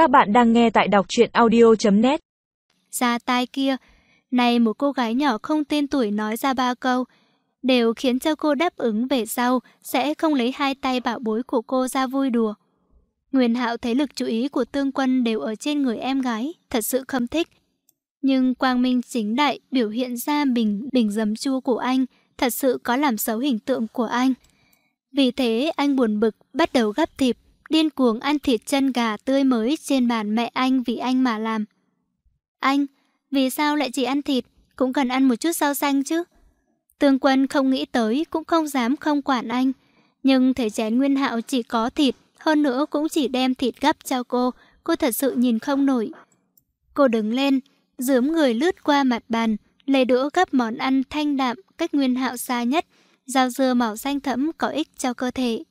Các bạn đang nghe tại đọc truyện audio.net Ra tai kia, này một cô gái nhỏ không tên tuổi nói ra ba câu, đều khiến cho cô đáp ứng về sau sẽ không lấy hai tay bảo bối của cô ra vui đùa. Nguyên Hạo thấy lực chú ý của tương quân đều ở trên người em gái, thật sự không thích. Nhưng Quang Minh chính đại biểu hiện ra bình bình dấm chua của anh, thật sự có làm xấu hình tượng của anh. Vì thế anh buồn bực bắt đầu gấp thịt, điên cuồng ăn thịt chân gà tươi mới trên bàn mẹ anh vì anh mà làm. Anh, vì sao lại chỉ ăn thịt, cũng cần ăn một chút rau xanh chứ? Tương quân không nghĩ tới, cũng không dám không quản anh. Nhưng thấy chén Nguyên Hạo chỉ có thịt, hơn nữa cũng chỉ đem thịt gấp cho cô, cô thật sự nhìn không nổi. Cô đứng lên, dướm người lướt qua mặt bàn, lấy đũa gấp món ăn thanh đạm cách Nguyên Hạo xa nhất, rau dưa màu xanh thẫm có ích cho cơ thể.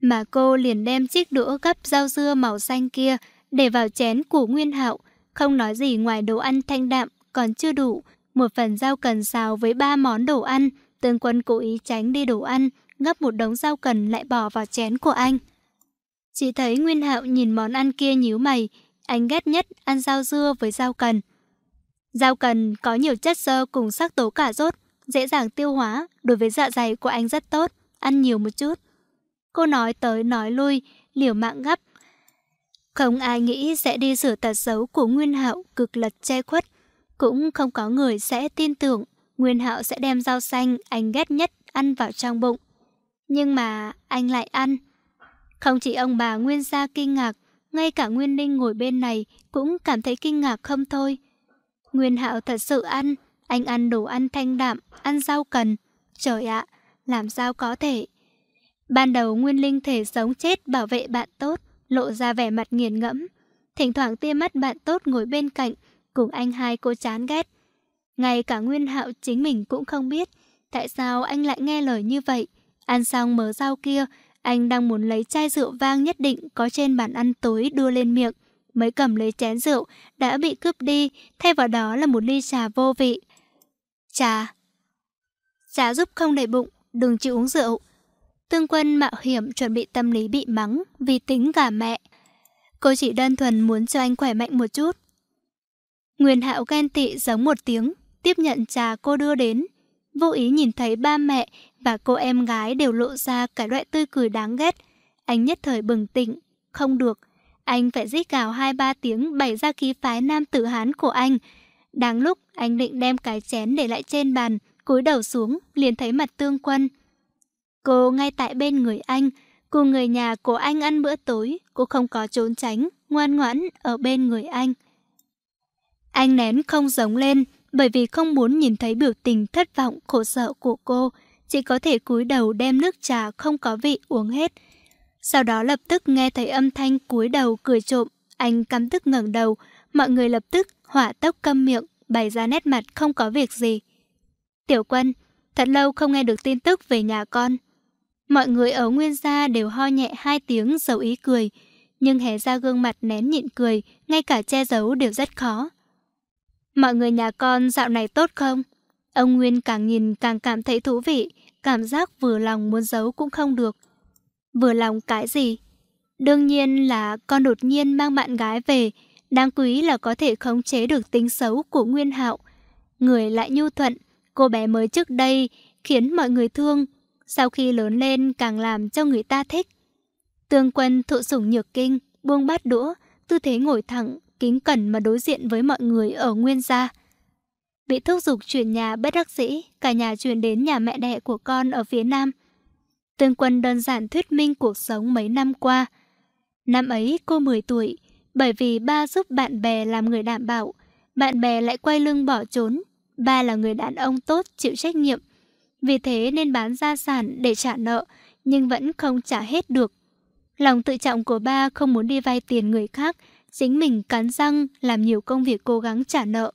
Mà cô liền đem chiếc đũa gấp rau dưa màu xanh kia để vào chén của Nguyên Hạo, không nói gì ngoài đồ ăn thanh đạm còn chưa đủ, một phần rau cần xào với ba món đồ ăn, Tương Quân cố ý tránh đi đồ ăn, gấp một đống rau cần lại bỏ vào chén của anh. Chỉ thấy Nguyên Hạo nhìn món ăn kia nhíu mày, anh ghét nhất ăn rau dưa với rau cần. Rau cần có nhiều chất xơ cùng sắc tố cà rốt, dễ dàng tiêu hóa, đối với dạ dày của anh rất tốt, ăn nhiều một chút. Cô nói tới nói lui, liều mạng gấp. Không ai nghĩ sẽ đi sửa tật xấu của Nguyên Hạo cực lật che khuất. Cũng không có người sẽ tin tưởng Nguyên Hạo sẽ đem rau xanh anh ghét nhất ăn vào trong bụng. Nhưng mà anh lại ăn. Không chỉ ông bà Nguyên gia kinh ngạc, ngay cả Nguyên Ninh ngồi bên này cũng cảm thấy kinh ngạc không thôi. Nguyên Hạo thật sự ăn, anh ăn đồ ăn thanh đạm, ăn rau cần. Trời ạ, làm sao có thể? Ban đầu Nguyên Linh thể sống chết bảo vệ bạn tốt, lộ ra vẻ mặt nghiền ngẫm. Thỉnh thoảng tia mắt bạn tốt ngồi bên cạnh, cùng anh hai cô chán ghét. Ngay cả Nguyên Hạo chính mình cũng không biết, tại sao anh lại nghe lời như vậy. Ăn xong mớ rau kia, anh đang muốn lấy chai rượu vang nhất định có trên bàn ăn tối đưa lên miệng. Mới cầm lấy chén rượu, đã bị cướp đi, thay vào đó là một ly trà vô vị. Trà. Trà giúp không đầy bụng, đừng chịu uống rượu. Tương quân mạo hiểm chuẩn bị tâm lý bị mắng vì tính gà mẹ. Cô chỉ đơn thuần muốn cho anh khỏe mạnh một chút. Nguyên hạo ghen tị giống một tiếng, tiếp nhận trà cô đưa đến. Vô ý nhìn thấy ba mẹ và cô em gái đều lộ ra cái loại tươi cười đáng ghét. Anh nhất thời bừng tỉnh, không được. Anh phải rít gào hai ba tiếng bày ra khí phái nam tử hán của anh. Đáng lúc anh định đem cái chén để lại trên bàn, cúi đầu xuống, liền thấy mặt tương quân. Cô ngay tại bên người anh, cùng người nhà của anh ăn bữa tối, cô không có trốn tránh, ngoan ngoãn ở bên người anh. Anh nén không giống lên, bởi vì không muốn nhìn thấy biểu tình thất vọng khổ sở của cô, chỉ có thể cúi đầu đem nước trà không có vị uống hết. Sau đó lập tức nghe thấy âm thanh cúi đầu cười trộm, anh căm tức ngẩng đầu, mọi người lập tức hỏa tốc câm miệng, bày ra nét mặt không có việc gì. Tiểu quân, thật lâu không nghe được tin tức về nhà con. Mọi người ở Nguyên Gia đều ho nhẹ hai tiếng giấu ý cười, nhưng hé ra gương mặt nén nhịn cười, ngay cả che giấu đều rất khó. Mọi người nhà con dạo này tốt không? Ông Nguyên càng nhìn càng cảm thấy thú vị, cảm giác vừa lòng muốn giấu cũng không được. Vừa lòng cái gì? Đương nhiên là con đột nhiên mang bạn gái về, đáng quý là có thể khống chế được tính xấu của Nguyên Hạo. Người lại nhu thuận, cô bé mới trước đây khiến mọi người thương, sau khi lớn lên càng làm cho người ta thích. Tương quân thụ sủng nhược kinh, buông bát đũa, tư thế ngồi thẳng, kính cẩn mà đối diện với mọi người ở Nguyên gia. Bị thúc giục chuyển nhà bất đắc dĩ, cả nhà chuyển đến nhà mẹ đẻ của con ở phía Nam. Tương quân đơn giản thuyết minh cuộc sống mấy năm qua. Năm ấy cô 10 tuổi, bởi vì ba giúp bạn bè làm người đảm bảo, bạn bè lại quay lưng bỏ trốn. Ba là người đàn ông tốt, chịu trách nhiệm. Vì thế nên bán gia sản để trả nợ, nhưng vẫn không trả hết được. Lòng tự trọng của ba không muốn đi vay tiền người khác, chính mình cắn răng làm nhiều công việc cố gắng trả nợ.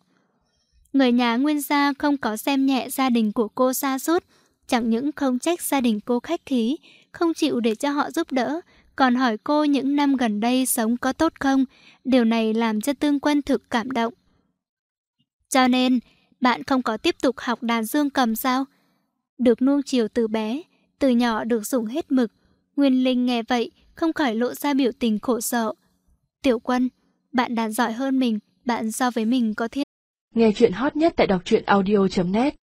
Người nhà nguyên gia không có xem nhẹ gia đình của cô xa suốt, chẳng những không trách gia đình cô khách khí, không chịu để cho họ giúp đỡ, còn hỏi cô những năm gần đây sống có tốt không, điều này làm cho tương quân thực cảm động. Cho nên, bạn không có tiếp tục học đàn dương cầm sao? Được nuông chiều từ bé, từ nhỏ được dùng hết mực. Nguyên Linh nghe vậy, không khỏi lộ ra biểu tình khổ sở. Tiểu quân, bạn đàn giỏi hơn mình, bạn so với mình có thiên. Nghe chuyện hot nhất tại đọc truyện audio.net